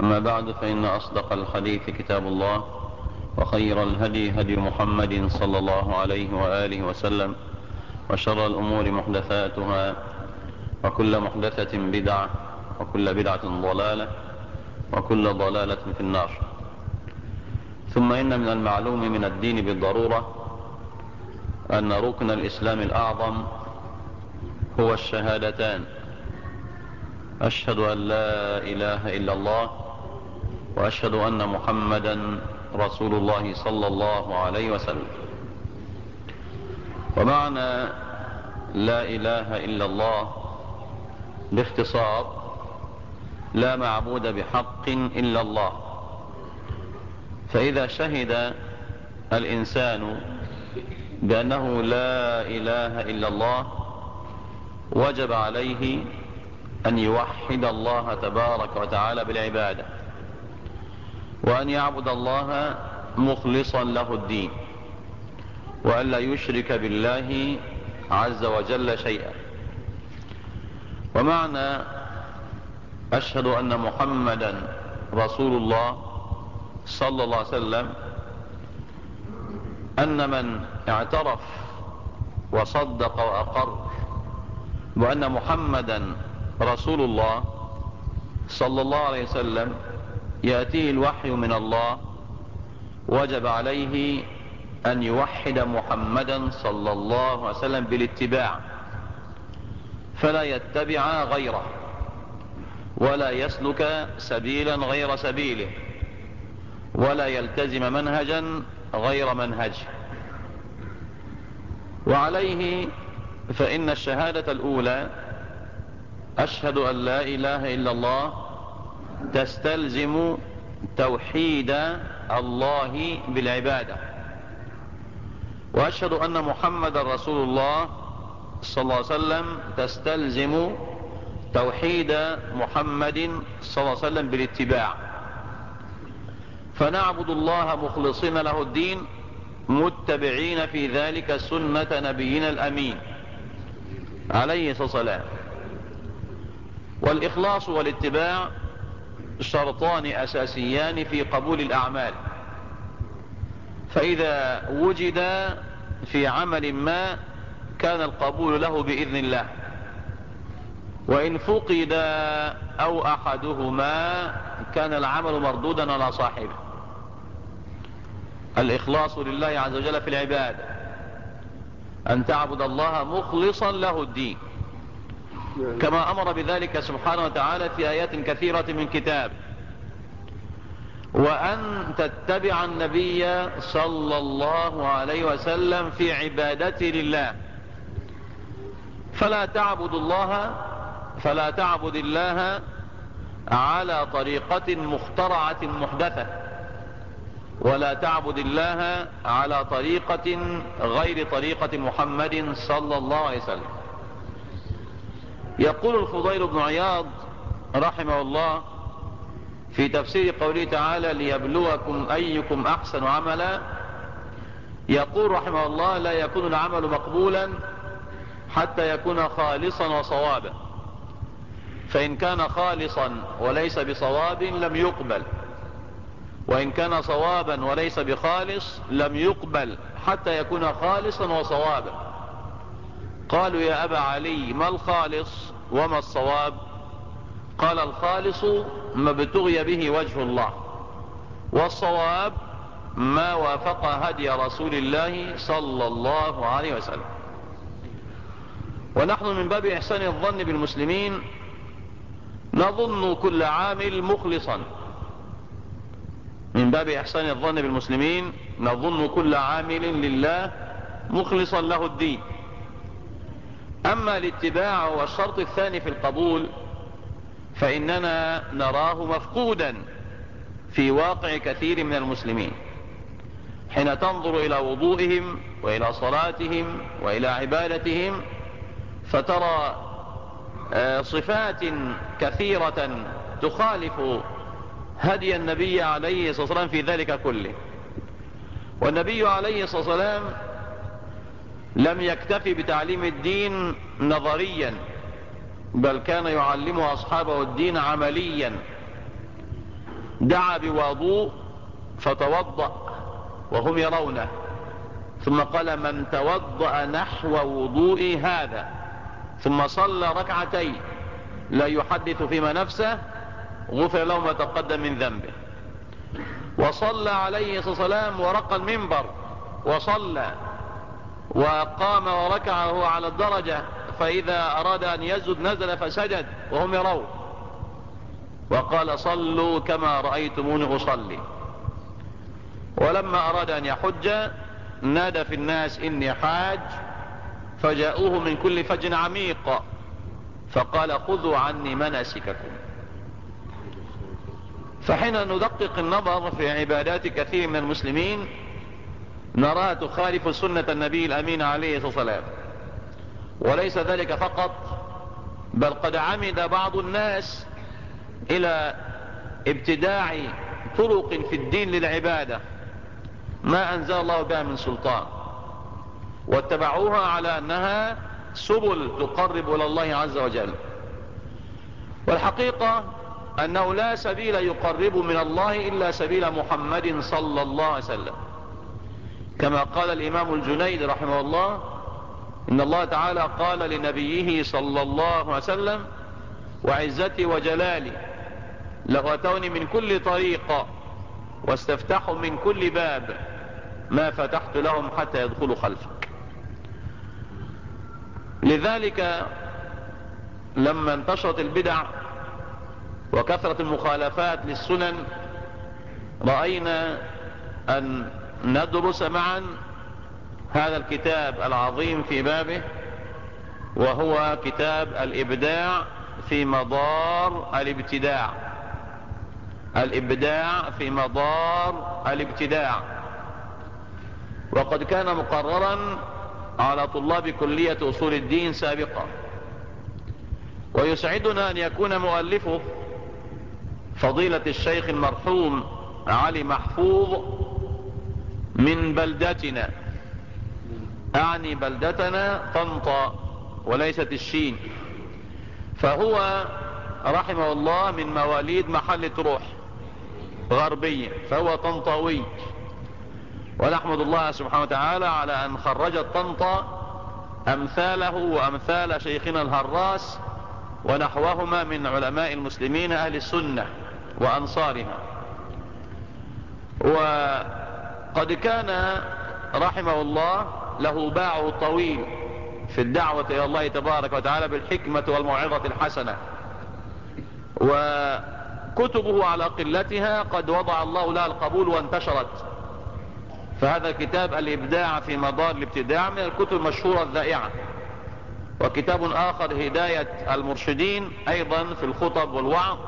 أما بعد فإن أصدق الحديث كتاب الله وخير الهدي هدي محمد صلى الله عليه وآله وسلم وشر الأمور محدثاتها وكل محدثة بدعة وكل بدعة ضلالة وكل ضلالة في النار. ثم إن من المعلوم من الدين بالضرورة أن ركن الإسلام الأعظم هو الشهادتان. أشهد أن لا إله إلا الله وأشهد أن محمدا رسول الله صلى الله عليه وسلم. ومعنى لا إله إلا الله باختصار لا معبود بحق إلا الله. فإذا شهد الإنسان بأنه لا إله إلا الله وجب عليه أن يوحد الله تبارك وتعالى بالعبادة. وأن يعبد الله مخلصا له الدين وأن لا يشرك بالله عز وجل شيئا. ومعنى أشهد أن محمدا رسول الله صلى الله عليه وسلم أن من اعترف وصدق وأقر وأن محمدا رسول الله صلى الله عليه وسلم يأتيه الوحي من الله وجب عليه أن يوحد محمدا صلى الله عليه وسلم بالاتباع فلا يتبع غيره ولا يسلك سبيلا غير سبيله ولا يلتزم منهجا غير منهجه. وعليه فإن الشهادة الأولى أشهد أن لا إله إلا الله تستلزم توحيد الله بالعبادة. وأشهد أن محمد رسول الله صلى الله عليه وسلم تستلزم توحيد محمد صلى الله عليه وسلم بالاتباع. فنعبد الله مخلصين له الدين متبعين في ذلك سنة نبينا الأمين عليه الصلاة والسلام والإخلاص والاتباع شرطان أساسيان في قبول الأعمال. فإذا وجد في عمل ما كان القبول له بإذن الله. وإن فقد أو أحدهما كان العمل مردودا على صاحبه. الإخلاص لله عز وجل في العبادة. أن تعبد الله مخلصا له الدين. كما أمر بذلك سبحانه وتعالى في آيات كثيرة من كتاب. وأن تتبع النبي صلى الله عليه وسلم في عبادته لله. فلا تعبد الله فلا تعبد الله على طريقة مخترعة محدثة. ولا تعبد الله على طريقة غير طريقة محمد صلى الله عليه وسلم. يقول الفضيل بن عياض رحمه الله في تفسير قوله تعالى ليبلوكم أيكم أحسن عملا يقول رحمه الله لا يكون العمل مقبولا حتى يكون خالصا وصوابا. فإن كان خالصا وليس بصواب لم يقبل وإن كان صوابا وليس بخالص لم يقبل حتى يكون خالصا وصوابا. قالوا يا أبا علي ما الخالص؟ وما الصواب؟ قال الخالص ما ابتغي به وجه الله. والصواب ما وافق هدي رسول الله صلى الله عليه وسلم. ونحن من باب إحسان الظن بالمسلمين نظن كل عامل مخلصا. من باب إحسان الظن بالمسلمين نظن كل عامل لله مخلصا له الدين. أما الاتباع هو الشرط الثاني في القبول فإننا نراه مفقودا في واقع كثير من المسلمين حين تنظر إلى وضوئهم وإلى صلاتهم وإلى عبادتهم فترى آه، صفات كثيرة تخالف هدي النبي عليه الصلاة والسلام في ذلك كله. والنبي عليه الصلاة والسلام لم يكتفي بتعليم الدين نظريا بل كان يعلم أصحابه الدين عمليا. دعا بوضوء فتوضأ وهم يرونه. ثم قال من توضأ نحو وضوء هذا. ثم صلى ركعتين. لا يحدث فيما نفسه غفر له ما تقدم من ذنبه. وصلى عليه الصلاة والسلام ورقى المنبر وصلى. وقام وركعه على الدرجة فإذا أراد أن يسجد نزل فسجد وهم يرون وقال صلوا كما رأيتموني أصلي. ولما أراد أن يحج نادى في الناس إني حاج فجاءوه من كل فج عميق فقال خذوا عني مناسككم. فحين ندقق النظر في عبادات كثير من المسلمين نراها تخالف سنة النبي الأمين عليه الصلاة والسلام. وليس ذلك فقط بل قد عمد بعض الناس إلى ابتداع طرق في الدين للعبادة. ما أنزل الله بها من سلطان. واتبعوها على أنها سبل تقرب إلى الله عز وجل. والحقيقة أنه لا سبيل يقرب من الله إلا سبيل محمد صلى الله عليه وسلم. كما قال الإمام الجنيد رحمه الله إن الله تعالى قال لنبيه صلى الله عليه وسلم وعزتي وجلالي لغتوني من كل طريق واستفتحوا من كل باب ما فتحت لهم حتى يدخلوا خلفك. لذلك لما انتشرت البدع وكثرة المخالفات للسنن رأينا أن ندرس معا هذا الكتاب العظيم في بابه وهو كتاب الإبداع في مضار الإبتداع. الإبداع في مضار الإبتداع. وقد كان مقررا على طلاب كلية أصول الدين سابقا. ويسعدنا أن يكون مؤلفه فضيلة الشيخ المرحوم علي محفوظ من بلدتنا. أعني بلدتنا طنطا وليست الشين. فهو رحمه الله من مواليد محل تروح غربية فهو طنطاوي. ونحمد الله سبحانه وتعالى على أن خرجت طنطا أمثاله وأمثال شيخنا الهراس ونحوهما من علماء المسلمين أهل السنة وأنصارها. وقد كان رحمه الله له باع طويل في الدعوة إلى الله تبارك وتعالى بالحكمة والموعظة الحسنة. وكتبه على قلتها قد وضع الله لها القبول وانتشرت. فهذا الكتاب الإبداع في مدار الابتداع من الكتب المشهورة الذائعة. وكتاب آخر هداية المرشدين أيضا في الخطب والوعظ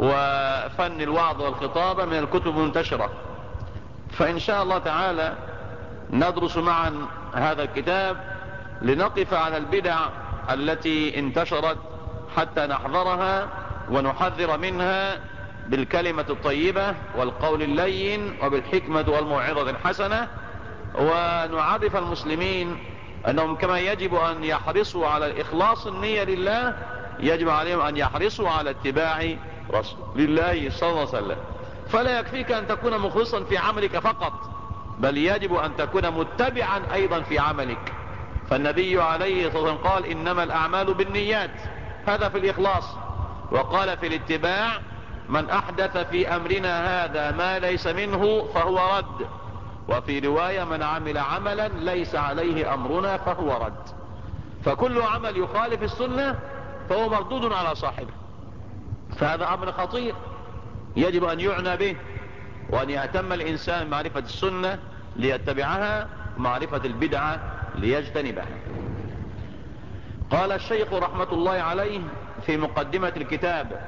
وفن الوعظ والخطابة من الكتب المنتشرة. فإن شاء الله تعالى ندرس معا هذا الكتاب لنقف على البدع التي انتشرت حتى نحذرها ونحذر منها بالكلمة الطيبة والقول اللين وبالحكمة والموعظة الحسنة. ونعرف المسلمين أنهم كما يجب أن يحرصوا على الإخلاص النية لله يجب عليهم أن يحرصوا على اتباع رسول الله صلى الله عليه وسلم. فلا يكفيك أن تكون مخلصا في عملك فقط بل يجب أن تكون متبعا أيضا في عملك. فالنبي عليه الصلاة والسلام قال إنما الأعمال بالنيات. هذا في الإخلاص. وقال في الاتباع من أحدث في أمرنا هذا ما ليس منه فهو رد. وفي رواية من عمل عملا ليس عليه أمرنا فهو رد. فكل عمل يخالف السنة فهو مردود على صاحبه. فهذا أمر خطير. يجب أن يعنى به وأن يهتم الإنسان معرفة السنة ليتبعها معرفة البدعة ليجتنبها. قال الشيخ رحمة الله عليه في مقدمة الكتاب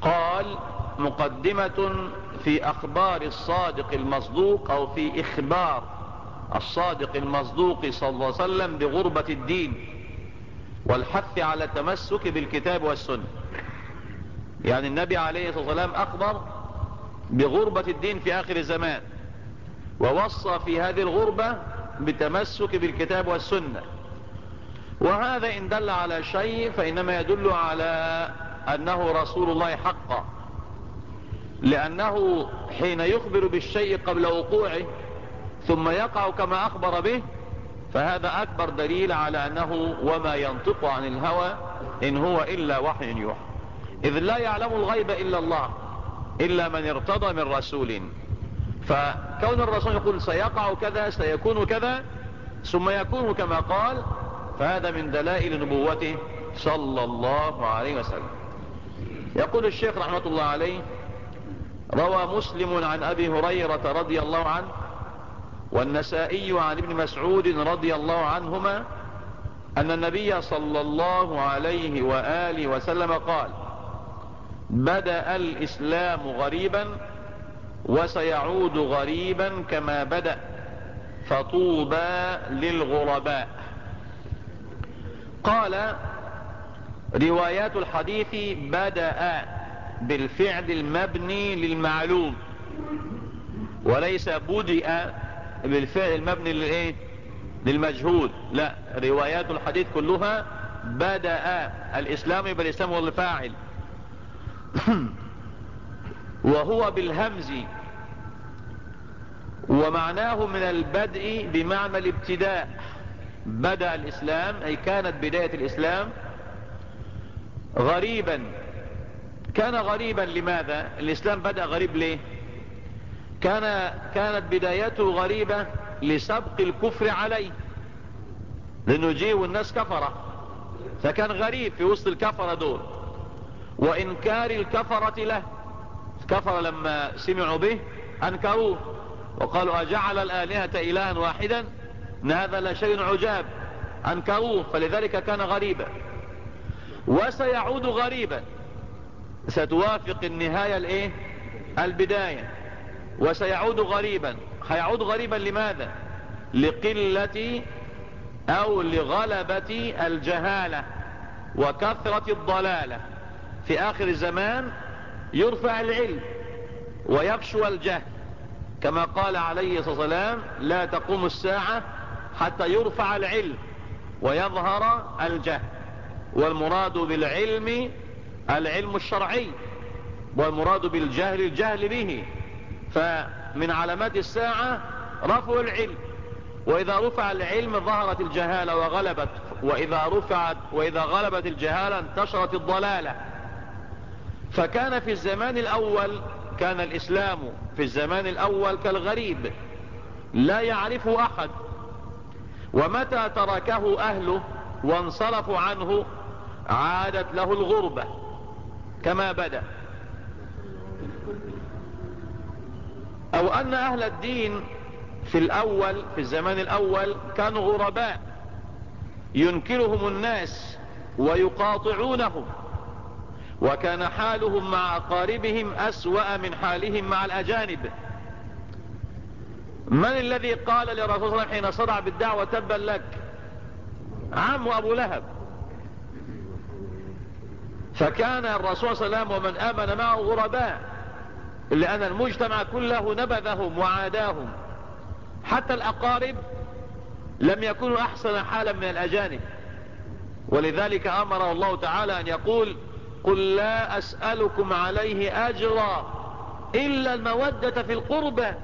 قال مقدمة في أخبار الصادق المصدوق أو في إخبار الصادق المصدوق صلى الله عليه وسلم بغربة الدين والحث على التمسك بالكتاب والسنة. يعني النبي عليه الصلاة والسلام أخبر بغربة الدين في آخر الزمان ووصى في هذه الغربة بالتمسك بالكتاب والسنة. وهذا إن دل على شيء فإنما يدل على أنه رسول الله حقا. لأنه حين يخبر بالشيء قبل وقوعه ثم يقع كما أخبر به فهذا أكبر دليل على أنه وما ينطق عن الهوى إن هو إلا وحي يوحى. إذ لا يعلم الغيب إلا الله إلا من ارتضى من رسول. فكون الرسول يقول سيقع كذا سيكون كذا ثم يكون كما قال فهذا من دلائل نبوته صلى الله عليه وسلم. يقول الشيخ رحمة الله عليه روى مسلم عن أبي هريرة رضي الله عنه والنسائي عن ابن مسعود رضي الله عنهما أن النبي صلى الله عليه وآله وسلم قال بدأ الإسلام غريبا وسيعود غريبا كما بدأ فطوبى للغرباء. قال روايات الحديث بدأ بالفعل المبني للمعلوم وليس بدأ بالفعل المبني للإيه؟ للمجهول. لا روايات الحديث كلها بدأ الإسلام يبقى الاسلام هو الفاعل وهو بالهمز. ومعناه من البدء بمعنى الابتداء. بدأ الإسلام أي كانت بداية الإسلام غريبا. كان غريبا لماذا؟ الإسلام بدأ غريب ليه؟ كان كانت بدايته غريبة لسبق الكفر عليه. لأنه جيه والناس كفرة فكان غريب في وسط الكفرة دول. وإنكار الكفرة له. كفر لما سمعوا به أنكروه. وقالوا أجعل الآلهة إلها واحدا؟ إن هذا لشيء عجاب. أنكروه فلذلك كان غريبا. وسيعود غريبا. ستوافق النهاية الإيه؟ البداية. وسيعود غريبا. هيعود غريبا لماذا؟ لقلة أو لغلبة الجهالة وكثرة الضلالة. في آخر الزمان يرفع العلم ويفشو الجهل. كما قال عليه الصلاة والسلام لا تقوم الساعة حتى يرفع العلم ويظهر الجهل. والمراد بالعلم العلم الشرعي والمراد بالجهل الجهل به. فمن علامات الساعة رفع العلم. وإذا رفع العلم ظهرت الجهالة وغلبت وإذا رفعت وإذا غلبت الجهالة انتشرت الضلالة. فكان في الزمان الأول كان الإسلام في الزمان الأول كالغريب لا يعرفه أحد. ومتى تركه أهله وانصرفوا عنه عادت له الغربة كما بدأ. أو أن أهل الدين في الأول في الزمان الأول كانوا غرباء ينكرهم الناس ويقاطعونهم. وكان حالهم مع أقاربهم أسوأ من حالهم مع الأجانب. من الذي قال لرسول الله صلى الله عليه وسلم حين صدع بالدعوة تبا لك؟ عم أبو لهب. فكان الرسول صلى الله عليه وسلم ومن آمن معه غرباء لأن المجتمع كله نبذهم وعاداهم. حتى الأقارب لم يكونوا أحسن حالا من الأجانب. ولذلك أمر الله تعالى أن يقول قل لا أسألكم عليه أجرا إلا المودة في القربة.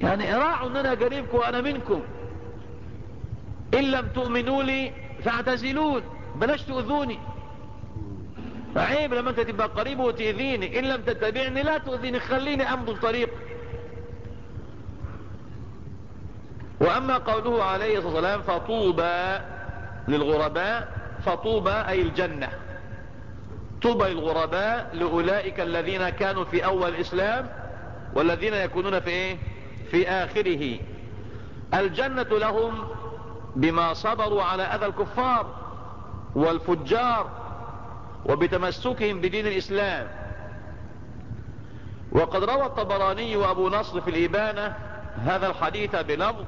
يعني راعوا ان أنا قريبكم وأنا منكم. إن لم تؤمنوا لي فاعتزلون. بلاش تؤذوني. عيب لما أنت تبقى قريب وتأذيني إن لم تتبعني لا تؤذيني. خليني أمضي الطريق. وأما قوله عليه الصلاة والسلام فطوبى للغرباء فطوبى أي الجنة. طوبى للغرباء لأولئك الذين كانوا في أول الإسلام والذين يكونون في إيه؟ في آخره. الجنة لهم بما صبروا على أذى الكفار والفجار وبتمسكهم بدين الإسلام. وقد روى الطبراني وأبو نصر في الإبانة هذا الحديث بلفظ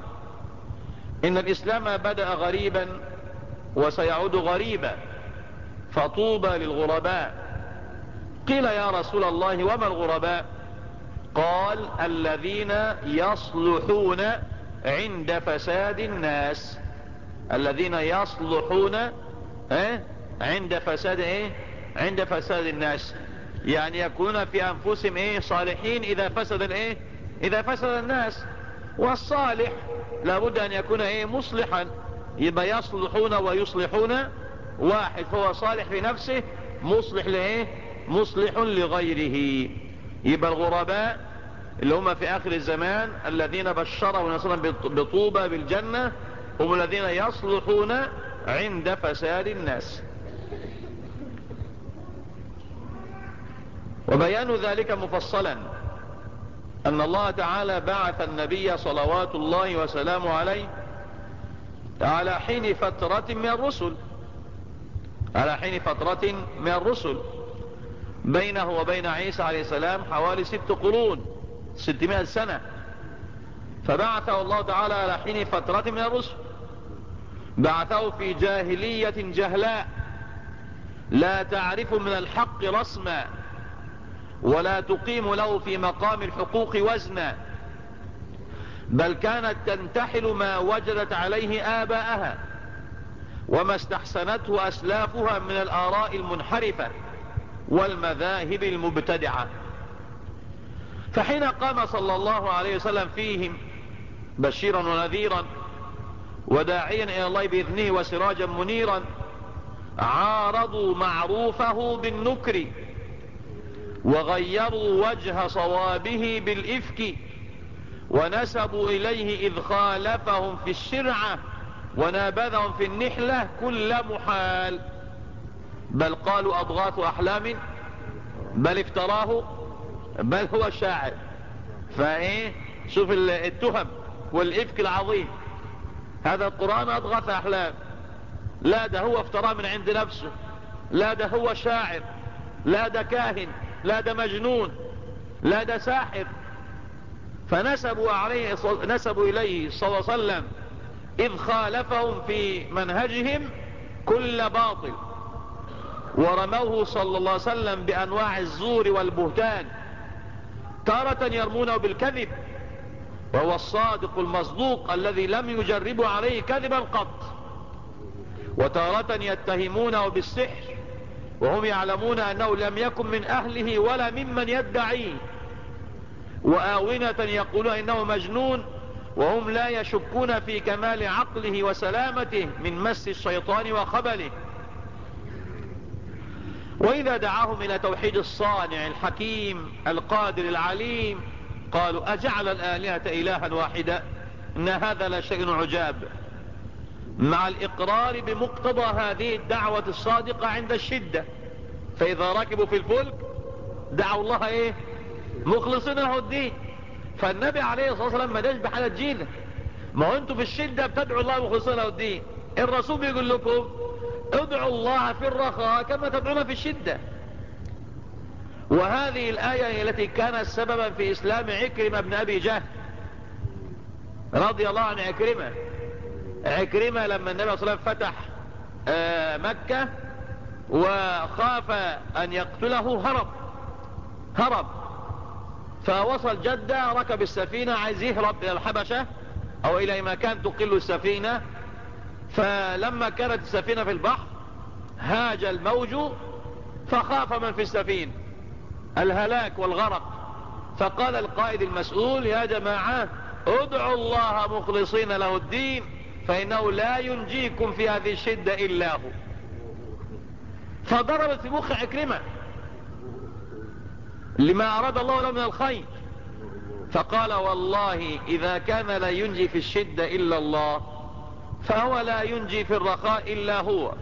إن الإسلام بدأ غريبا وسيعود غريبا. فطوبى للغرباء. قيل يا رسول الله وما الغرباء؟ قال الذين يصلحون عند فساد الناس. الذين يصلحون عند فساد إيه؟ عند فساد الناس. يعني يكونون في أنفسهم إيه؟ صالحين إذا فسد الإيه؟ إذا فسد الناس. والصالح لابد أن يكون إيه؟ مصلحا. يبقى يصلحون ويصلحون واحد فهو صالح في نفسه مصلح لإيه؟ مصلح لغيره. يبقى الغرباء اللي هم في آخر الزمان الذين بشرهم نصرا بطوبة بالجنة هم الذين يصلحون عند فساد الناس. وبيان ذلك مفصلا أن الله تعالى بعث النبي صلوات الله وسلامه عليه على حين فترة من الرسل. على حين فترة من الرسل بينه وبين عيسى عليه السلام حوالي ست قرون ستمائة سنة. فبعثه الله تعالى على حين فترة من الرسل. بعثه في جاهلية جهلاء. لا تعرف من الحق رسما ولا تقيم له في مقام الحقوق وزنا. بل كانت تنتحل ما وجدت عليه آباءها. وما استحسنته أسلافها من الآراء المنحرفة والمذاهب المبتدعة. فحين قام صلى الله عليه وسلم فيهم بشيرا ونذيرا وداعيا إلى الله بإذنه وسراجا منيرا عارضوا معروفه بالنكر وغيروا وجه صوابه بالإفك ونسبوا إليه إذ خالفهم في الشرعة. ونابذهم في النحلة كل محال. بل قالوا أضغاث أحلام بل افتراه بل هو شاعر. فإيه؟ شوف التهم والإفك العظيم. هذا القرآن أضغث أحلام. لا ده هو افتراه من عند نفسه. لا ده هو شاعر. لا ده كاهن. لا ده مجنون. لا ده ساحر. فنسبوا عليه نسبوا إليه صلى الله عليه وسلم. إذ خالفهم في منهجهم كل باطل. ورموه صلى الله عليه وسلم بأنواع الزور والبهتان. تارة يرمونه بالكذب. وهو الصادق المصدوق الذي لم يجربوا عليه كذبا قط. وتارة يتهمونه بالسحر. وهم يعلمون أنه لم يكن من أهله ولا ممن يدعيه. وآونة يقولون إنه مجنون. وهم لا يشكون في كمال عقله وسلامته من مس الشيطان وخبله. وإذا دعاهم إلى توحيد الصانع الحكيم القادر العليم قالوا أجعل الآلهة إلها واحدا إن هذا لا شيء عجاب. مع الإقرار بمقتضى هذه الدعوة الصادقة عند الشدة. فإذا ركبوا في الفلك دعوا الله إيه؟ مخلصين له الدين. فالنبي عليه الصلاة والسلام ما داش بحالة جيلة ما هو أنتوا في الشدة بتدعوا الله مخلصين له الدين. الرسول بيقول لكم ادعوا الله في الرخاء كما تدعون في الشدة. وهذه الآية التي كانت سببا في إسلام عكرمة بن أبي جهل. رضي الله عن عكرمة. عكرمة لما النبي صلى الله عليه وسلم فتح آه، مكة وخاف أن يقتله هرب. هرب. فوصل جدة ركب السفينة عايز يهرب إلى الحبشة أو إلى مكان تقل السفينة. فلما كانت السفينة في البحر هاج الموج فخاف من في السفينة الهلاك والغرق. فقال القائد المسؤول يا جماعة ادعوا الله مخلصين له الدين فإنه لا ينجيكم في هذه الشدة إلا هو. فضربت في مخ عكرمة. لما أراد الله له من الخير. فقال والله إذا كان لا ينجي في الشدة إلا الله فهو لا ينجي في الرخاء إلا هو.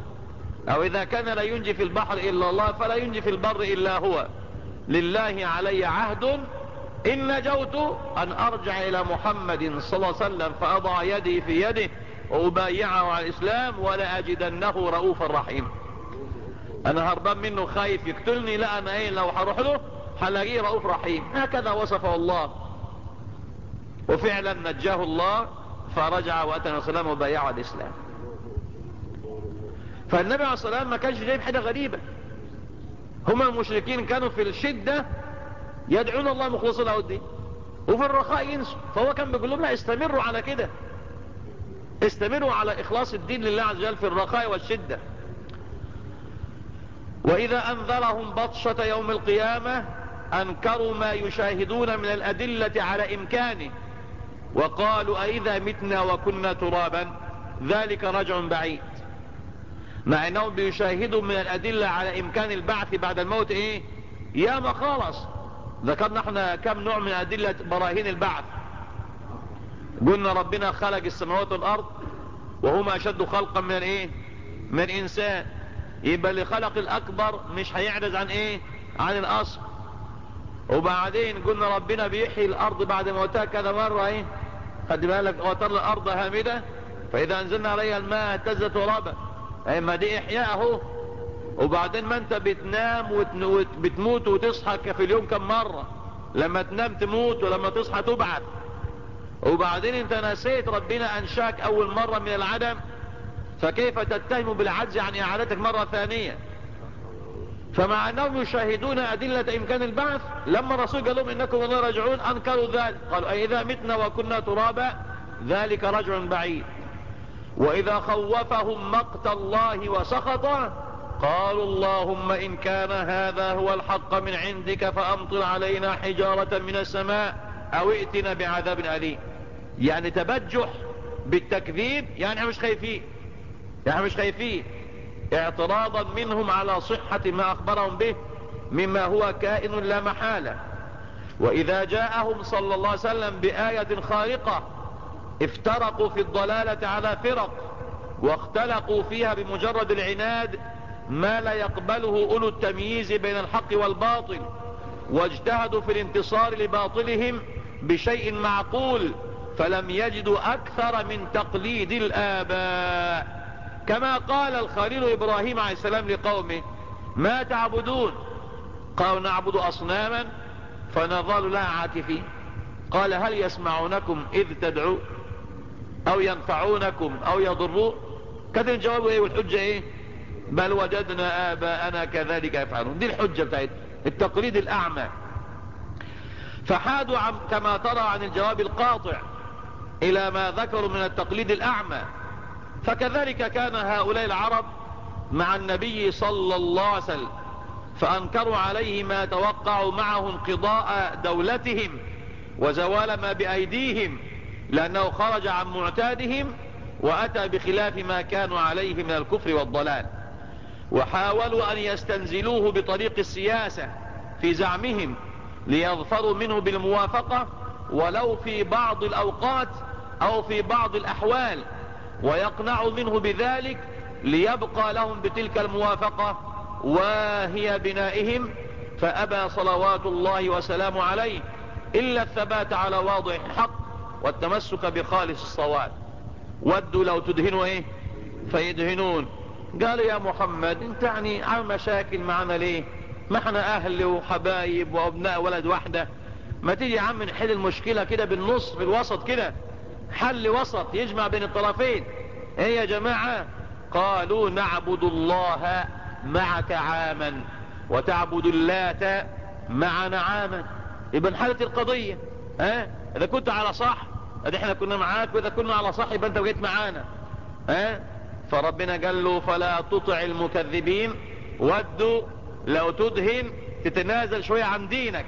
أو إذا كان لا ينجي في البحر إلا الله فلا ينجي في البر إلا هو. لله علي عهد إن نجوت أن أرجع إلى محمد صلى الله عليه وسلم فأضع يدي في يده وأبايعه على الإسلام ولا أجدنه رؤوفا رحيما. أنا هربان منه خايف يقتلني لا أنا إيه لو هروح له هلاقيه رؤوف رحيم. هكذا وصفه الله. وفعلا نجاه الله فرجع واتى السلام وبايع الإسلام. فالنبي عليه الصلاة والسلام ما كانش جايب حاجة غريبة. هم المشركين كانوا في الشدة يدعون الله مخلصين له الدين. وفي الرخاء ينسوا. فهو كان بيقول لهم لا استمروا على كده. استمروا على إخلاص الدين لله عز وجل في الرخاء والشدة. وإذا أنذرهم بطشة يوم القيامة أنكروا ما يشاهدون من الأدلة على إمكانه. وقالوا اذا متنا وكنا ترابا؟ ذلك رجع بعيد. مع انهم بيشاهدوا من الأدلة على إمكان البعث بعد الموت إيه؟ يا ما خالص ذكرنا إحنا كم نوع من أدلة براهين البعث. قلنا ربنا خلق السماوات والأرض وهما أشد خلقا من إيه؟ من إنسان. يبقى اللي خلق الأكبر مش هيعجز عن إيه؟ عن الأصل. وبعدين قلنا ربنا بيحيي الأرض بعد موتها كذا مرة إيه؟ خد بالك وتر الأرض هامدة. فإذا أنزلنا عليها الماء اهتزت ترابا اي ما دي إحياء أهو. وبعدين ما أنت بتنام وبتموت وتصحى في اليوم كم مرة؟ لما تنام تموت ولما تصحى تبعث. وبعدين أنت نسيت ربنا أنشأك أول مرة من العدم. فكيف تتهم بالعجز عن إعادتك مرة ثانية؟ فمع أنهم يشاهدون أدلة إمكان البعث لما الرسول قال لهم إنكم لا راجعون أنكروا ذلك. قالوا أي إذا متنا وكنا ترابا ذلك رجع بعيد. وإذا خوفهم مقت الله وسخطه قالوا اللهم إن كان هذا هو الحق من عندك فأمطر علينا حجارة من السماء أو ائتنا بعذاب أليم. يعني تبجح بالتكذيب يعني مش خايفين. يعني مش خايفين. اعتراضا منهم على صحة ما أخبرهم به مما هو كائن لا محالة. وإذا جاءهم صلى الله عليه وسلم بآية خارقة افترقوا في الضلالة على فرق واختلقوا فيها بمجرد العناد ما لا يقبله أولو التمييز بين الحق والباطل واجتهدوا في الانتصار لباطلهم بشيء معقول فلم يجدوا أكثر من تقليد الآباء. كما قال الخليل إبراهيم عليه السلام لقومه ما تعبدون؟ قالوا نعبد اصناما فنظل لها عاكفين. قال هل يسمعونكم إذ تدعوا أو ينفعونكم؟ أو يضرون كان الجواب إيه؟ والحجة إيه؟ بل وجدنا آباءنا كذلك يفعلون. دي الحجة بتاعت التقليد الأعمى. فحادوا عن كما ترى عن الجواب القاطع إلى ما ذكروا من التقليد الأعمى. فكذلك كان هؤلاء العرب مع النبي صلى الله عليه وسلم فأنكروا عليه ما توقعوا معه انقضاء دولتهم وزوال ما بأيديهم لأنه خرج عن معتادهم وأتى بخلاف ما كانوا عليه من الكفر والضلال. وحاولوا أن يستنزلوه بطريق السياسة في زعمهم ليظفروا منه بالموافقة ولو في بعض الأوقات أو في بعض الأحوال. ويقنعوا منه بذلك ليبقى لهم بتلك الموافقة وهي بنائهم فأبى صلوات الله وسلامه عليه إلا الثبات على واضح الحق والتمسك بخالص الصواب. ودوا لو تدهنوا إيه؟ فيدهنون. قالوا يا محمد انت يعني عم مشاكل معنا ليه؟ ما إحنا أهل وحبايب وأبناء ولد واحدة ما تيجي يا عم نحل المشكلة كده بالنص بالوسط كده. حل وسط يجمع بين الطرفين. إيه يا جماعة؟ قالوا نعبد الله معك عاما وتعبد اللات معنا عاما. يبقى انحلت القضية. ها؟ إذا كنت على صح ادي إحنا كنا معاك وإذا كنا على صح يبقى أنت جيت معانا. ها؟ فربنا قال له فلا تطع المكذبين. ودوا لو تدهن تتنازل شوية عن دينك.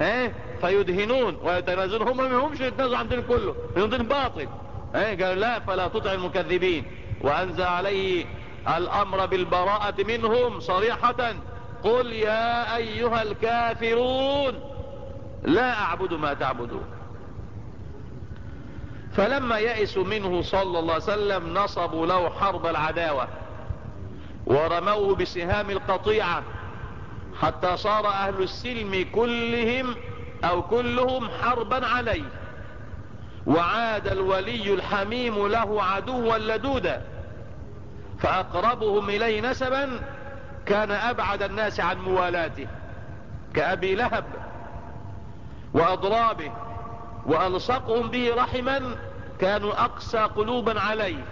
ها؟ فيدهنون ويتنازلون. هم ما همش يتنازلوا عن دين كله من دين باطل. ها قال لا فلا تطع المكذبين. وأنزل عليه الأمر بالبراءة منهم صريحة. قل يا أيها الكافرون لا أعبد ما تعبدون. فلما يئسوا منه صلى الله عليه وسلم نصبوا له حرب العداوة. ورموه بسهام القطيعة. حتى صار أهل السلم كلهم أو كلهم حربا عليه. وعاد الولي الحميم له عدوا لدودا فأقربهم إليه نسبا كان أبعد الناس عن موالاته كأبي لهب وأضرابه وألصقهم به رحما كانوا أقسى قلوبا عليه.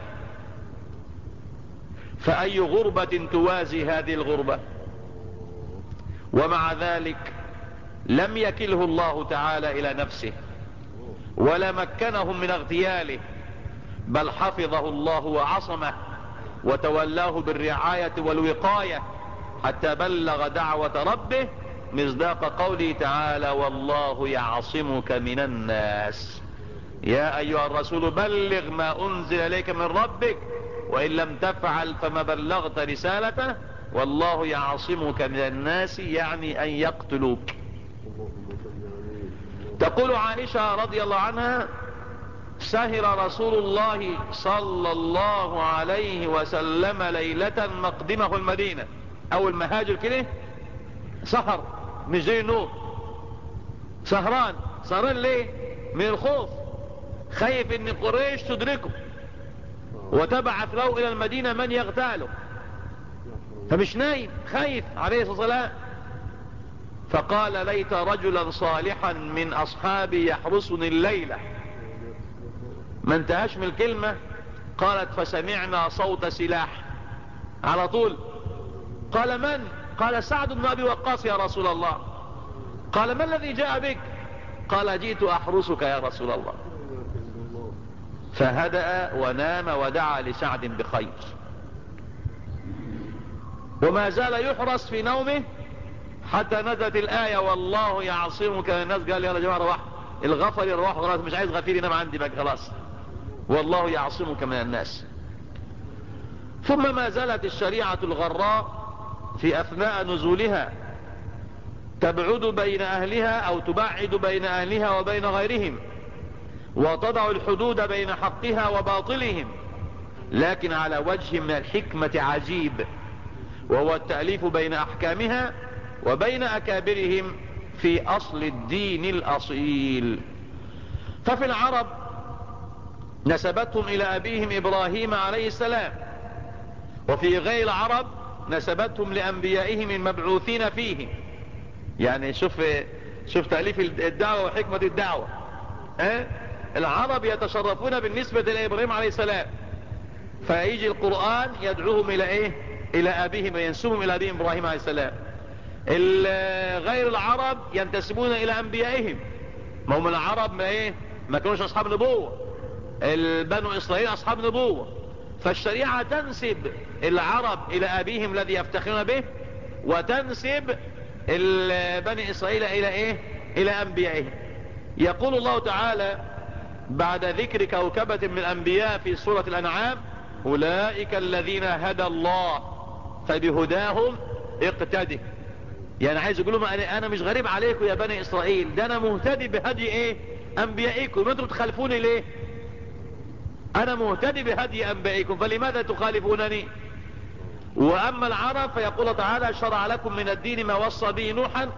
فأي غربة توازي هذه الغربة؟ ومع ذلك لم يكله الله تعالى إلى نفسه ولا مكنهم من اغتياله بل حفظه الله وعصمه وتولاه بالرعاية والوقاية حتى بلغ دعوة ربه مصداق قوله تعالى والله يعصمك من الناس يا أيها الرسول بلغ ما أنزل إليك من ربك وإن لم تفعل فما بلغت رسالته والله يعصمك من الناس يعني أن يقتلوك. تقول عائشة رضي الله عنها سهر رسول الله صلى الله عليه وسلم ليلة مقدمه المدينة. أول ما هاجر كده سهر مش زي النوم سهران سهران ليه؟ من الخوف. خايف إن قريش تدركه. وتبعث له إلى المدينة من يغتاله. فمش نايم خايف عليه الصلاة والسلام. فقال ليت رجلا صالحا من أصحابي يحرسني الليلة. ما انتهاش من الكلمة؟ قالت فسمعنا صوت سلاح. على طول. قال من؟ قال سعد بن أبي وقاص يا رسول الله. قال ما الذي جاء بك؟ قال جئت أحرسك يا رسول الله. فهدأ ونام ودعا لسعد بخير. وما زال يحرس في نومه حتى نزلت الآية والله يعصمك. من الناس قال يا جماعة روح الغفر يروح خلاص مش عايز غفير ينام عندي بقى خلاص. والله يعصمك من الناس. ثم ما زالت الشريعة الغراء في أثناء نزولها تبعد بين أهلها أو تبعد بين أهلها وبين غيرهم وتضع الحدود بين حقها وباطلهم. لكن على وجه من الحكمة عجيب وهو التأليف بين أحكامها وبين أكابرهم في أصل الدين الأصيل. ففي العرب نسبتهم إلى أبيهم إبراهيم عليه السلام وفي غير العرب نسبتهم لأنبيائهم المبعوثين فيهم. يعني شوف شوف تأليف الدعوة وحكمة الدعوة. آه؟ العرب يتشرفون بالنسبة إلى إبراهيم عليه السلام. فيجي القرآن يدعوهم إلى إيه؟ إلى أبيهم وينسبهم إلى أبيهم إبراهيم عليه السلام. غير العرب ينتسبون إلى أنبيائهم. ما هم العرب ما إيه؟ ما كانوش أصحاب نبوة. البنو إسرائيل أصحاب نبوة. فالشريعة تنسب العرب إلى أبيهم الذي يفتخرون به وتنسب بني إسرائيل إلى إيه؟ إلى أنبيائهم. يقول الله تعالى بعد ذكر كوكبة من الأنبياء في سورة الأنعام أولئك الذين هدى الله فبهداهم اقتده. يعني عايز يقول لهم أنا مش غريب عليكم يا بني إسرائيل. ده أنا مهتدي بهدي إيه؟ أنبيائكم. أنتوا تخالفوني ليه؟ أنا مهتدي بهدي أنبيائكم فلماذا تخالفونني؟ وأما العرب فيقول تعالى شرع لكم من الدين ما وصى به نوحا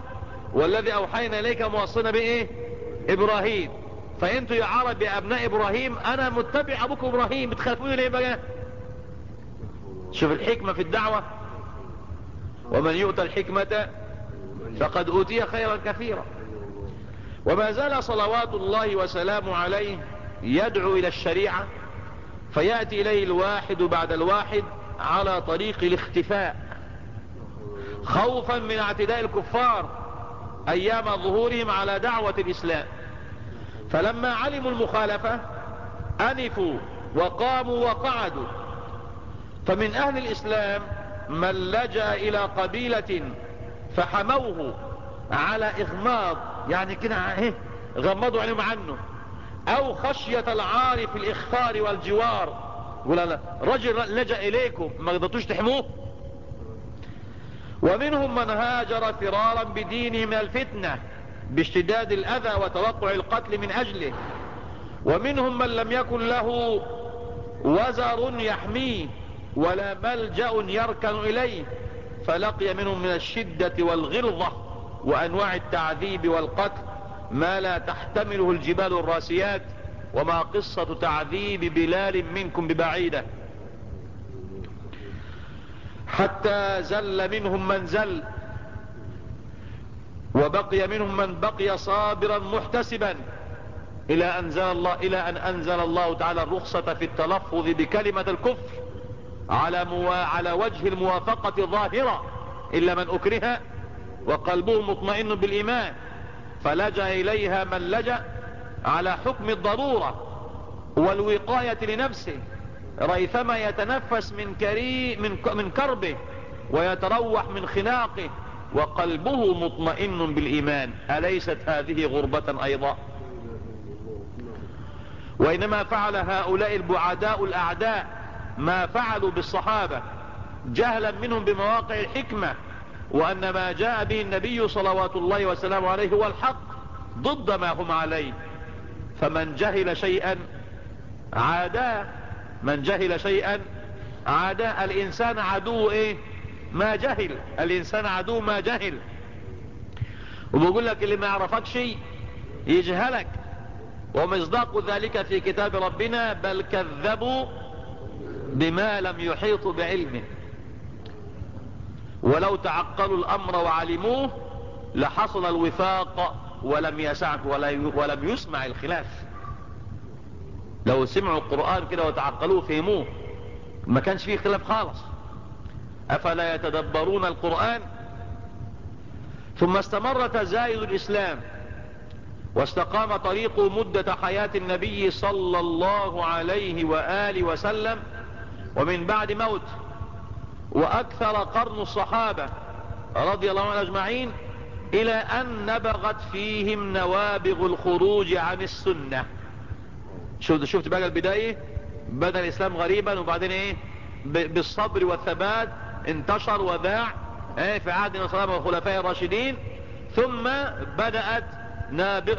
والذي أوحينا إليك موصينا بإيه إبراهيم. فأنتوا يا عرب يا أبناء إبراهيم أنا متبع أبوكم إبراهيم. بتخالفوني ليه بقى؟ شوف الحكمة في الدعوة. ومن يؤتى الحكمة فقد أوتي خيرا كثيرا. وما زال صلوات الله وسلامه عليه يدعو إلى الشريعة فيأتي إليه الواحد بعد الواحد على طريق الاختفاء. خوفا من اعتداء الكفار أيام ظهورهم على دعوة الإسلام. فلما علموا المخالفة أنفوا وقاموا وقعدوا. فمن أهل الإسلام من لجأ إلى قبيلة فحموه على إغماض يعني كده إيه؟ غمضوا عليهم عنه. أو خشية العار في الإخفار والجوار. يقول رجل لجأ إليكم ما قدرتوش تحموه؟ ومنهم من هاجر فرارا بدينه من الفتنة باشتداد الأذى وتوقع القتل من أجله. ومنهم من لم يكن له وزر يحميه ولا ملجأ يركن إليه. فلقي منهم من الشدة والغلظة وأنواع التعذيب والقتل ما لا تحتمله الجبال الراسيات وما قصة تعذيب بلال منكم ببعيدة. حتى زل منهم من زل وبقي منهم من بقي صابرا محتسبا إلى انزل الله إلى أن أنزل الله تعالى الرخصة في التلفظ بكلمة الكفر. على, موا... على وجه الموافقة ظاهرة إلا من أكره وقلبه مطمئن بالإيمان فلجأ إليها من لجأ على حكم الضرورة والوقاية لنفسه ريثما يتنفس من, كري من, من كربه ويتروح من خناقه وقلبه مطمئن بالإيمان. أليست هذه غربة أيضا؟ وإنما فعل هؤلاء البعداء الأعداء ما فعلوا بالصحابة جهلا منهم بمواقع الحكمة وأن ما جاء به النبي صلوات الله وسلامه عليه هو الحق ضد ما هم عليه. فمن جهل شيئا عاداه من جهل شيئا عاداه. الإنسان عدو إيه؟ ما جهل. الإنسان عدو ما جهل. وبقول لك اللي ما يعرفك شيء يجهلك. ومصداق ذلك في كتاب ربنا بل كذبوا بما لم يحيطوا بعلمه. ولو تعقلوا الأمر وعلموه لحصل الوفاق ولم يسع ولم يسمع الخلاف. لو سمعوا القرآن كده وتعقلوه فهموه. ما كانش فيه خلاف خالص. أفلا يتدبرون القرآن؟ ثم استمر تزايد الإسلام واستقام طريقه مدة حياة النبي صلى الله عليه وآله وسلم ومن بعد موت وأكثر قرن الصحابة رضي الله عنهم أجمعين إلى أن نبغت فيهم نوابغ الخروج عن السنة. شفت, شفت بقى البداية؟ بدأ الإسلام غريبا وبعدين إيه؟ بالصبر والثبات انتشر وذاع إيه؟ في عهد الصحابة والخلفاء الراشدين. ثم بدأت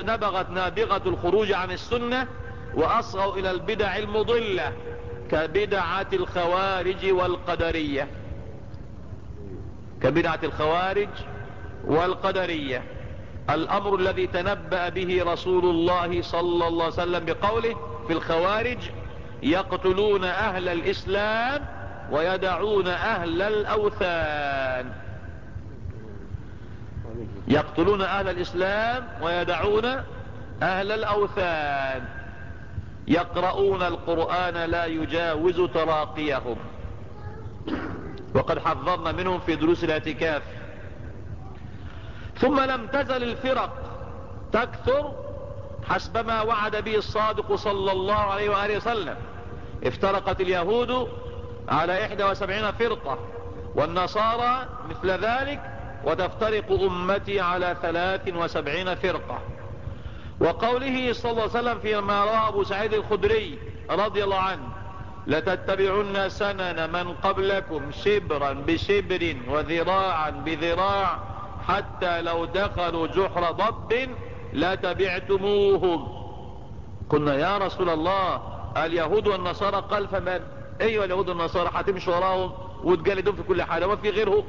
نبغت نابغة الخروج عن السنة وأصغوا إلى البدع المضلة. كبدعة الخوارج والقدرية. كبدعة الخوارج والقدرية. الأمر الذي تنبأ به رسول الله صلى الله عليه وسلم بقوله في الخوارج يقتلون أهل الإسلام ويدعون أهل الأوثان. يقتلون أهل الإسلام ويدعون أهل الأوثان. يقرؤون القرآن لا يجاوز تراقيهم. وقد حذرنا منهم في دروس الاعتكاف. ثم لم تزل الفرق تكثر حسب ما وعد به الصادق صلى الله عليه وآله وسلم. افترقت اليهود على 71 فرقة والنصارى مثل ذلك وتفترق أمتي على 73 فرقة. وقوله صلى الله عليه وسلم فيما روى أبو سعيد الخدري رضي الله عنه لتتبعن سنن من قبلكم شبرا بشبر وذراعا بذراع حتى لو دخلوا جحر ضب لتبعتموهم. قلنا يا رسول الله اليهود والنصارى قال فمن أيوه اليهود والنصارى هتمشي وراهم وتجلدون في كل حالة وفي غيره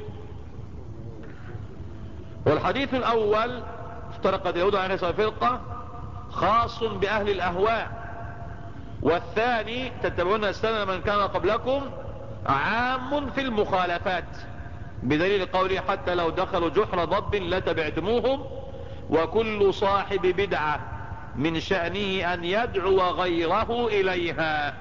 والحديث الأول افترقت اليهود عن فرقة خاص بأهل الأهواء. والثاني تتبعون السنة من كان قبلكم عام في المخالفات بدليل قوله حتى لو دخلوا جحر ضب لتبعتموهم وكل صاحب بدعة من شأنه أن يدعو غيره إليها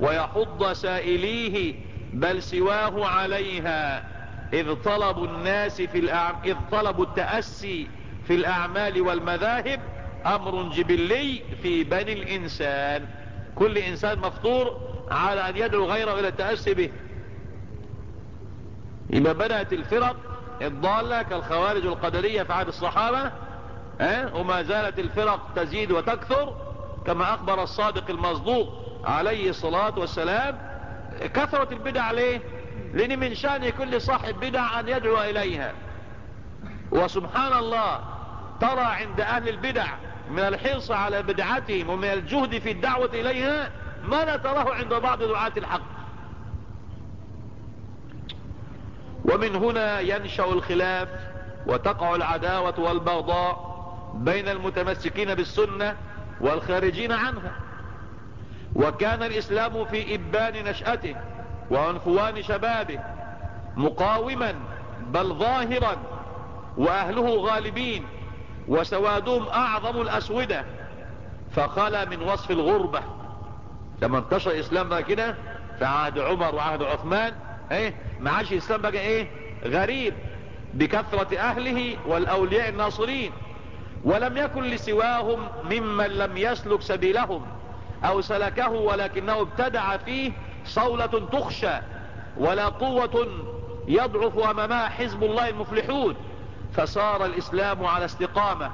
ويحض سائليه بل سواه عليها. إذ طلبوا الناس في الأعم... إذ طلبوا التأسي في الأعمال والمذاهب أمر جبلي في بني الإنسان. كل إنسان مفطور على أن يدعو غيره إلى التأسي به. يبقى بدأت الفرق الضالة كالخوارج القدرية في عهد الصحابة آه وما زالت الفرق تزيد وتكثر كما أخبر الصادق المصدوق عليه الصلاة والسلام كثرت البدع ليه؟ لأن من شأن كل صاحب بدع أن يدعو إليها. وسبحان الله ترى عند أهل البدع من الحرص على بدعتهم ومن الجهد في الدعوة إليها ما لا تراه عند بعض دعاة الحق. ومن هنا ينشأ الخلاف وتقع العداوة والبغضاء بين المتمسكين بالسنة والخارجين عنها. وكان الإسلام في إبان نشأته وعنفوان شبابه مقاوما بل ظاهرا وأهله غالبين وسوادهم أعظم الأسودة فخلى من وصف الغربة. لما انتشر الإسلام بقى كده في عهد عمر وعهد عثمان إيه ما عادش الإسلام بقى إيه غريب بكثرة أهله والأولياء الناصرين. ولم يكن لسواهم ممن لم يسلك سبيلهم أو سلكه ولكنه ابتدع فيه صولة تخشى ولا قوة يضعف أمامها حزب الله المفلحون. فصار الإسلام على استقامة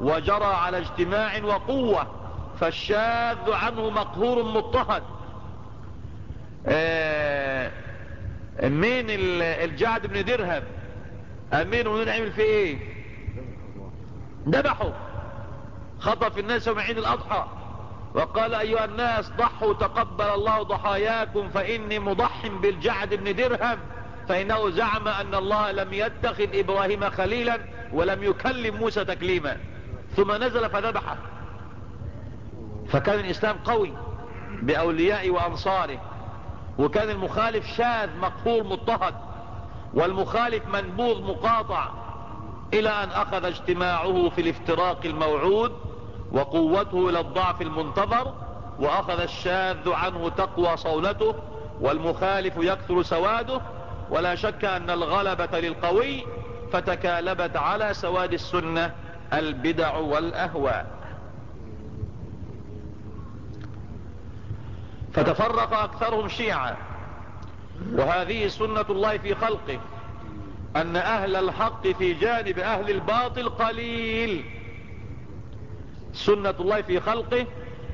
وجرى على اجتماع وقوة فالشاذ عنه مقهور مضطهد. آه مين الجعد بن درهم؟ أمين عمل فيه إيه؟ ذبحوا خطف الناس يوم عيد الأضحى وقال أيها الناس ضحوا تقبل الله ضحاياكم فإني مضح بالجعد بن درهم. فإنه زعم أن الله لم يتخذ إبراهيم خليلا ولم يكلم موسى تكليما. ثم نزل فذبحه فكان الإسلام قوي باوليائه وأنصاره. وكان المخالف شاذ مقهور مضطهد. والمخالف منبوذ مقاطع. إلى أن أخذ اجتماعه في الافتراق الموعود وقوته إلى الضعف المنتظر وأخذ الشاذ عنه تقوى صولته والمخالف يكثر سواده ولا شك أن الغلبة للقوي فتكالبت على سواد السنة البدع والأهواء. فتفرق أكثرهم شيعا وهذه سنة الله في خلقه. أن أهل الحق في جانب أهل الباطل قليل. سنة الله في خلقه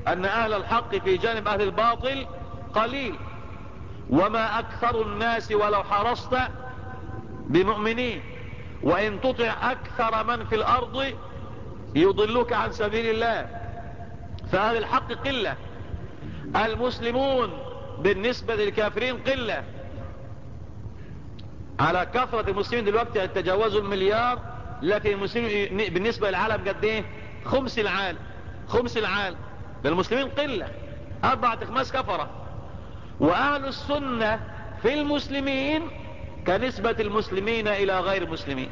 أن أهل الحق في جانب أهل الباطل قليل. وما أكثر الناس ولو حرصت بمؤمنين. وإن تطع أكثر من في الأرض يضلوك عن سبيل الله. فاهل الحق قلة. المسلمون بالنسبة للكافرين قلة. على كثرة المسلمين دلوقتي تجاوزوا المليار. لكن المسلمين بالنسبة للعالم قد إيه؟ خمس العالم. خمس العالم. للمسلمين قلة. أربعة خماس كفرة. وأهل السنة في المسلمين كنسبة المسلمين إلى غير المسلمين.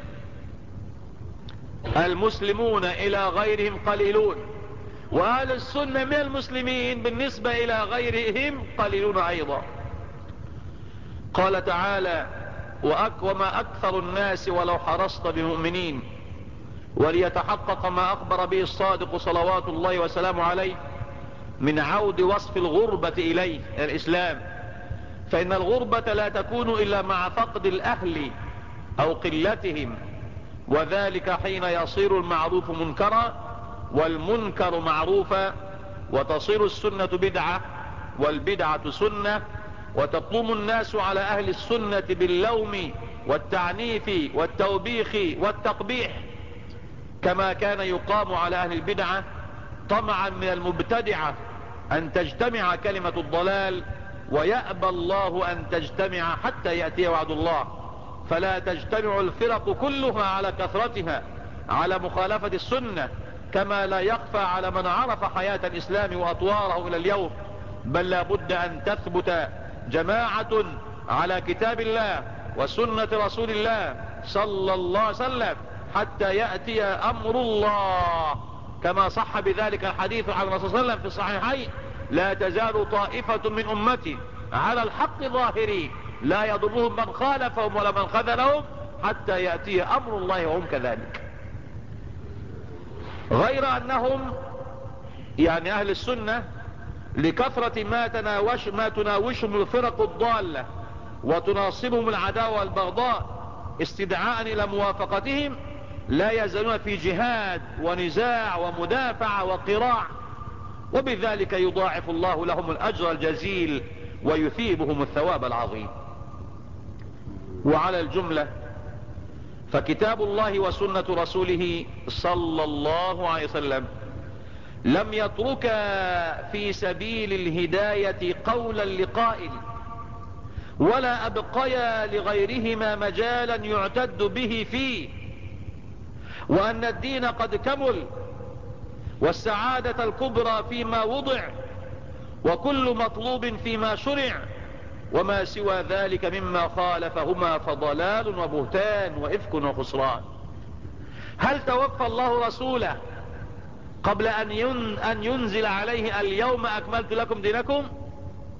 المسلمون إلى غيرهم قليلون. وأهل السنة من المسلمين بالنسبة إلى غيرهم قليلون أيضا. قال تعالى وما أكثر الناس ولو حرصت بمؤمنين. وليتحقق ما أخبر به الصادق صلوات الله وسلامه عليه. من عود وصف الغربة إليه الإسلام. فإن الغربة لا تكون إلا مع فقد الأهل أو قلتهم وذلك حين يصير المعروف منكرا والمنكر معروفا وتصير السنة بدعة والبدعة سنة وتقوم الناس على أهل السنة باللوم والتعنيف والتوبيخ والتقبيح. كما كان يقام على أهل البدعة طمعا من المبتدعة أن تجتمع كلمة الضلال ويأبى الله أن تجتمع حتى يأتي وعد الله. فلا تجتمع الفرق كلها على كثرتها على مخالفة السنة كما لا يخفى على من عرف حياة الإسلام وأطواره إلى اليوم. بل لا بد أن تثبت جماعة على كتاب الله وسنة رسول الله صلى الله عليه وسلم حتى يأتي أمر الله. كما صح بذلك الحديث عن الرسول صلى الله عليه وسلم في الصحيحين لا تزال طائفة من أمتي على الحق ظاهرين لا يضرهم من خالفهم ولا من خذلهم حتى يأتي أمر الله وهم كذلك. غير أنهم يعني أهل السنة لكثرة ما تناوش ما تناوشهم الفرق الضالة وتناصبهم العداوة والبغضاء استدعاء إلى موافقتهم لا يزالون في جهاد ونزاع ومدافع وقراع. وبذلك يضاعف الله لهم الأجر الجزيل ويثيبهم الثواب العظيم. وعلى الجملة فكتاب الله وسنة رسوله صلى الله عليه وسلم لم يترك في سبيل الهداية قولا لقائل ولا أبقيا لغيرهما مجالا يعتد به فيه. وأن الدين قد كمل والسعادة الكبرى فيما وضع وكل مطلوب فيما شرع وما سوى ذلك مما خالفهما فضلال وبهتان وإفك وخسران. هل توفى الله رسوله قبل أن, ين أن ينزل عليه اليوم أكملت لكم دينكم؟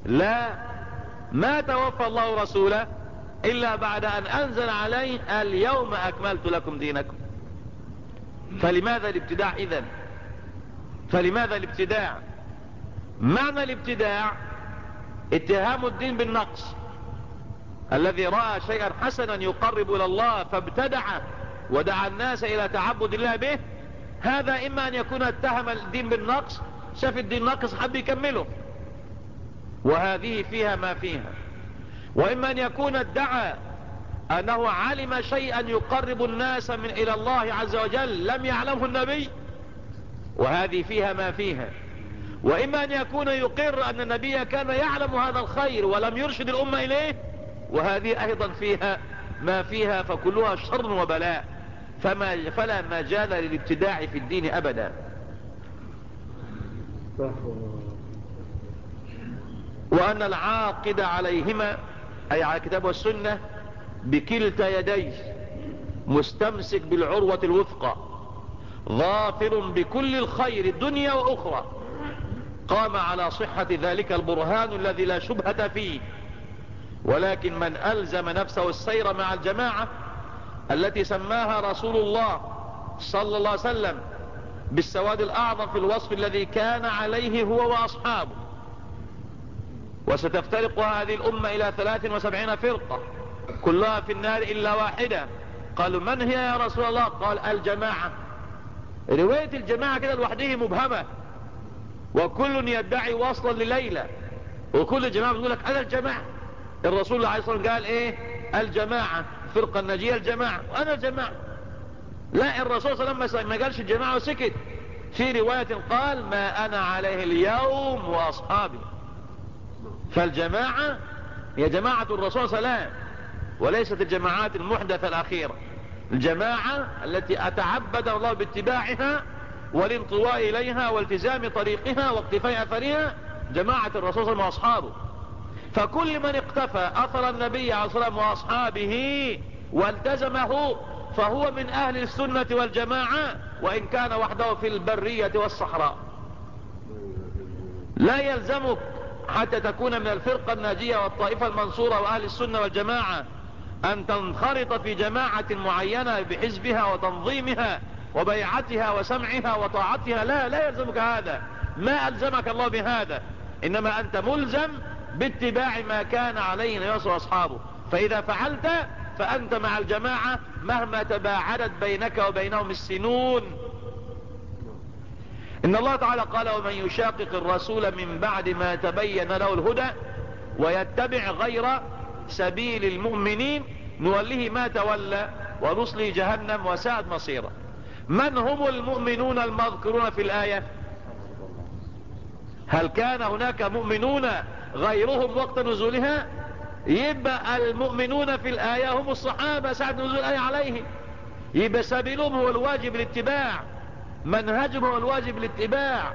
لا. ما توفى الله رسوله إلا بعد أن أنزل عليه اليوم أكملت لكم دينكم. فلماذا الابتداع إذن؟ فلماذا الابتداع؟ معنى الابتداع اتهام الدين بالنقص. الذي رأى شيئا حسنا يقرب إلى الله فابتدعه ودعا الناس إلى تعبد الله به هذا إما أن يكون اتهم الدين بالنقص شاف الدين ناقص حب يكمله. وهذه فيها ما فيها. وإما أن يكون ادعى أنه علم شيئا يقرب الناس من إلى الله عز وجل لم يعلمه النبي؟ وهذه فيها ما فيها. وإما أن يكون يقر أن النبي كان يعلم هذا الخير ولم يرشد الأمة إليه وهذه أيضا فيها ما فيها فكلها شر وبلاء. فما فلا مجال للابتداع في الدين أبدا. وأن العاقد عليهما أي على الكتاب والسنة بكلتا يديه مستمسك بالعروة الوثقى ظافر بكل الخير الدنيا وأخرى. قام على صحة ذلك البرهان الذي لا شبهة فيه. ولكن من ألزم نفسه السير مع الجماعة التي سماها رسول الله صلى الله عليه وسلم بالسواد الأعظم في الوصف الذي كان عليه هو وأصحابه. وستفترق هذه الأمة إلى 73 فرقة. كلها في النار إلا واحدة. قالوا من هي يا رسول الله؟ قال الجماعة. رواية الجماعة كده لوحده مبهمة. وكل يدعي وصلا لليلة. وكل جماعة بتقول لك أنا الجماعة. الرسول عليه الصلاة قال إيه؟ الجماعة. فرقة النجية الجماعة. وأنا الجماعة. لا الرسول صلى الله عليه وسلم ما قالش الجماعة وسكت. في رواية قال ما أنا عليه اليوم وأصحابي. فالجماعة هي جماعة الرسول صلى الله عليه وسلم وليست الجماعات المحدثة الأخيرة. الجماعة التي أتعبد الله باتباعها والانطواء إليها والتزام طريقها واقتفاء أثرها جماعة الرسول صلى الله عليه وسلم وأصحابه. فكل من اقتفى أثر النبي عليه الصلاة والسلام وأصحابه والتزمه فهو من أهل السنة والجماعة وإن كان وحده في البرية والصحراء. لا يلزمك حتى تكون من الفرقة الناجية والطائفة المنصورة وأهل السنة والجماعة أن تنخرط في جماعة معينة بحزبها وتنظيمها وبيعتها وسمعها وطاعتها. لا لا يلزمك هذا. ما ألزمك الله بهذا. إنما أنت ملزم باتباع ما كان عليه النبي وأصحابه فإذا فعلت فأنت مع الجماعة مهما تباعدت بينك وبينهم السنون. إن الله تعالى قال ومن يشاقق الرسول من بعد ما تبين له الهدى ويتبع غير سبيل المؤمنين نوله ما تولى ونصلي جهنم وساءت مصيره. من هم المؤمنون المذكورون في الآية؟ هل كان هناك مؤمنون غيرهم وقت نزولها؟ يبقى المؤمنون في الآية هم الصحابة سعد نزول الآية عليهم. يبقى سبيلهم هو الواجب الاتباع. منهجهم هو الواجب الاتباع.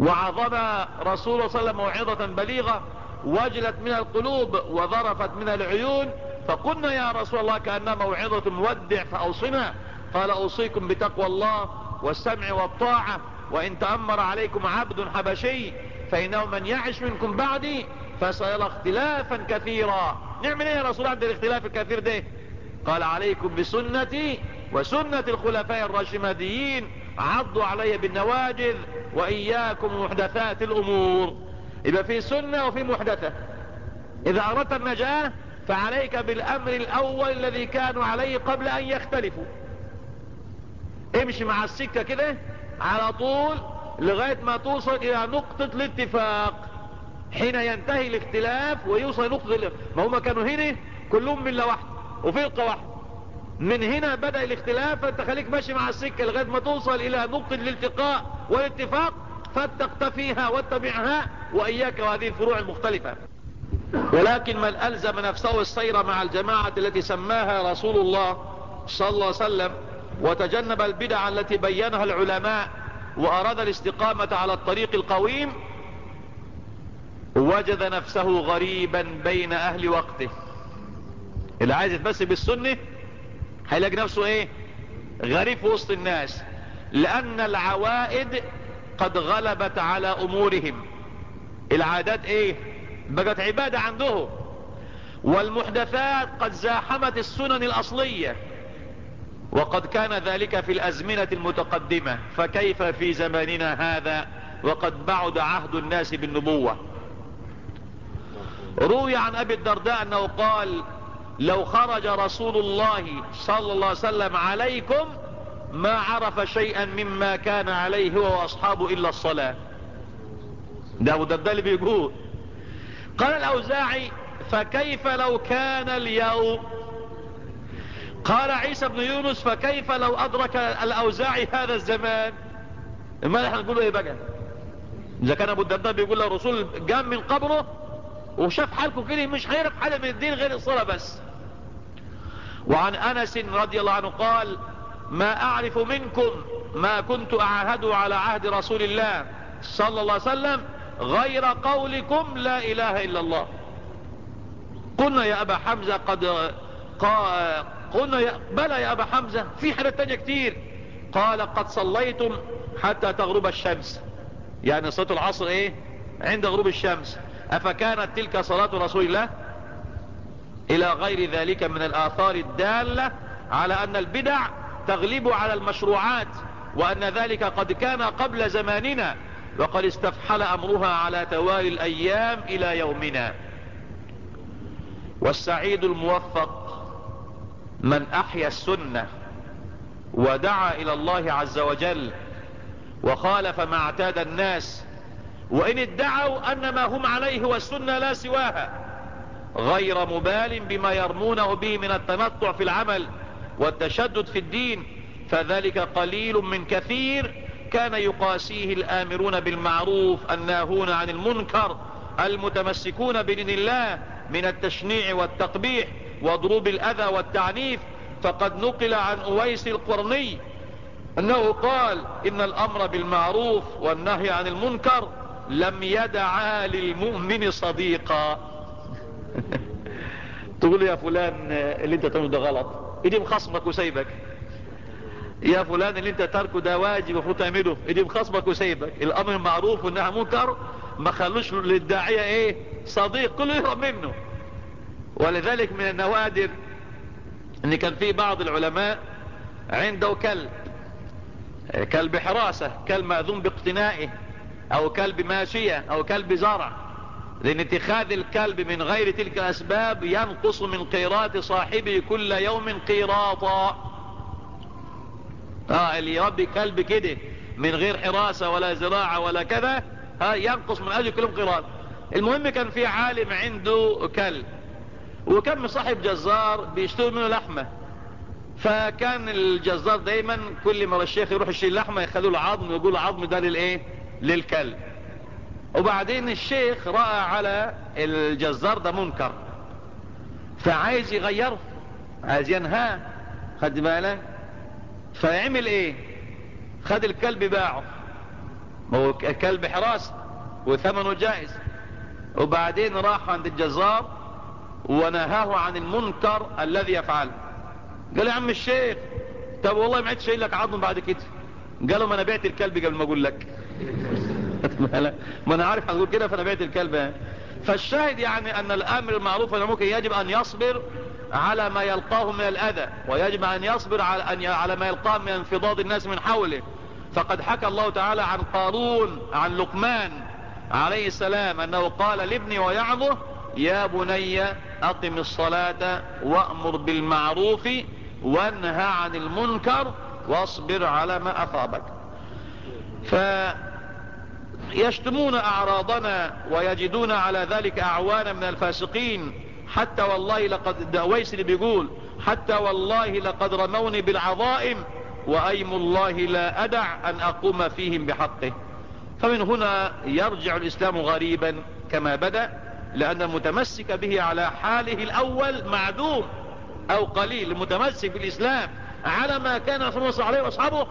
وعظم رسول صلى الله عليه وسلم موعظة بليغة. وجلت من القلوب وظرفت من العيون فقلنا يا رسول الله كأنها موعظة مودع فأوصنا. قال أوصيكم بتقوى الله والسمع والطاعة وإن تأمر عليكم عبد حبشي فإنه من يعش منكم بعدي فسيرى اختلافا كثيرا. نعمل إيه يا رسول الله عند الاختلاف الكثير ده؟ قال عليكم بسنتي وسنة الخلفاء الراشمديين عضوا علي بالنواجذ وإياكم محدثات الأمور. إذا في سنة وفي محدثة. إذا أردت النجاة فعليك بالأمر الأول الذي كانوا عليه قبل أن يختلفوا. امشي مع السكة كده على طول لغاية ما توصل إلى نقطة الاتفاق. حين ينتهي الاختلاف ويوصل نقطة ما هم كانوا هنا؟ كلهم من واحدة وفرقة واحدة من هنا بدأ الاختلاف فأنت خليك ماشي مع السكة لغاية ما توصل إلى نقطة الالتقاء والاتفاق. فاتقت فيها واتبعها وإياك وهذه الفروع المختلفة. ولكن من ألزم نفسه السير مع الجماعة التي سماها رسول الله صلى الله عليه وسلم وتجنب البدع التي بينها العلماء وأراد الاستقامة على الطريق القويم وجد نفسه غريبا بين أهل وقته. اللي عايز يتمسك بالسنة هيلاقي نفسه إيه؟ غريب في وسط الناس. لأن العوائد قد غلبت على أمورهم. العادات إيه؟ بقت عبادة عندهم والمحدثات قد زاحمت السنن الأصلية. وقد كان ذلك في الأزمنة المتقدمة. فكيف في زماننا هذا؟ وقد بعد عهد الناس بالنبوة. روي عن أبي الدرداء أنه قال لو خرج رسول الله صلى الله عليه وسلم عليكم ما عرف شيئا مما كان عليه هو وأصحابه إلا الصلاة. ده ابو الدرداء اللي بيقول قال الأوزاعي فكيف لو كان اليوم؟ قال عيسى بن يونس فكيف لو أدرك الأوزاعي هذا الزمان؟ ما نحن نقول إيه بقى؟ إذا كان أبو الدرداء بيقول له الرسول قام من قبره وشاف حالكم كده مش هيعرف حاجة من الدين غير الصلاة بس. وعن أنس رضي الله عنه قال ما أعرف منكم ما كنت اعاهد على عهد رسول الله صلى الله عليه وسلم غير قولكم لا إله إلا الله. قلنا يا أبا حمزة قد. قلنا يا... بلى يا أبا حمزة في حاجات تانية كتير. قال قد صليتم حتى تغرب الشمس. يعني صلاة العصر إيه؟ عند غروب الشمس. أفكانت تلك صلاة رسول الله؟ إلى غير ذلك من الآثار الدالة على أن البدع تغلب على المشروعات وأن ذلك قد كان قبل زماننا وقد استفحل أمرها على توالي الأيام إلى يومنا. والسعيد الموفق من أحيا السنة ودعا إلى الله عز وجل وخالف ما اعتاد الناس وإن ادعوا أن ما هم عليه والسنة لا سواها غير مبال بما يرمونه به من التنطع في العمل. والتشدد في الدين فذلك قليل من كثير كان يقاسيه الآمرون بالمعروف الناهون عن المنكر المتمسكون بدين الله من التشنيع والتقبيح وضروب الأذى والتعنيف. فقد نقل عن أويس القرني أنه قال إن الأمر بالمعروف والنهي عن المنكر لم يدعا للمؤمن صديقا. تقول يا فلان اللي انت تعمله ده غلط. ايدي مخصمك وسايبك. يا فلان اللي انت تركه ده واجب المفروض تعمله ايدي مخصمك وسايبك. الأمر معروف والنهي منكر ما خلوش للداعية إيه؟ صديق كله يهرب منه. ولذلك من النوادر إن كان في بعض العلماء عنده كلب. كلب حراسة كلب مأذون باقتنائه أو كلب ماشية أو كلب زرع. لأن اتخاذ الكلب من غير تلك الأسباب ينقص من قيرات صاحبه كل يوم قيراطا. آه اللي يربي كلب كده من غير حراسة ولا زراعة ولا كذا ها ينقص من أجل كلهم قيراط. المهم كان في عالم عنده كلب وكان مصاحب جزار بيشتري منه لحمة. فكان الجزار دايما كل ما الشيخ يروح يشتري لحمة يخلوا له عظم ويقول العظم ده للإيه؟ للكلب. وبعدين الشيخ رأى على الجزار ده منكر. فعايز يغيره عايز ينهاه خد بالك؟ فيعمل إيه؟ خد الكلب باعه. هو كلب حراسة وثمنه جائز. وبعدين راح عند الجزار ونهاه عن المنكر الذي يفعله. قال يا عم الشيخ طب والله ما عدتش شايل لك عظم بعد كده. قالوا ما أنا بعت الكلب قبل ما أقول لك. ما أنا عارف هنقول كده فأنا بعت الكلب. فالشاهد يعني أن الأمر المعروف ممكن يجب أن يصبر على ما يلقاه من الأذى ويجب أن يصبر على, أن على ما يلقاه من انفضاض الناس من حوله. فقد حكى الله تعالى عن قارون عن لقمان عليه السلام أنه قال لابني ويعظه يا بني أقم الصلاة وأمر بالمعروف وانهى عن المنكر واصبر على ما أصابك. فيشتمون أعراضنا ويجدون على ذلك أعوانا من الفاسقين. حتى والله لقد دويس اللي بيقول حتى والله لقد رموني بالعظائم وأيم الله لا أدع أن أقوم فيهم بحقه. فمن هنا يرجع الإسلام غريبا كما بدأ لأن المتمسك به على حاله الأول معدوم أو قليل. المتمسك بالإسلام على ما كان رسول الله عليه وأصحابه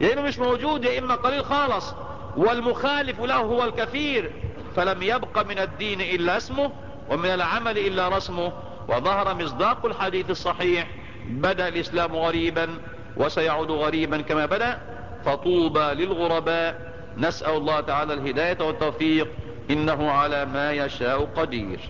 يا إما مش موجود يا إما قليل خالص. والمخالف له هو الكثير فلم يبق من الدين إلا اسمه ومن العمل إلا رسمه وظهر مصداق الحديث الصحيح بدأ الإسلام غريبا وسيعود غريبا كما بدأ فطوبى للغرباء. نسأل الله تعالى الهداية والتوفيق إنه على ما يشاء قدير.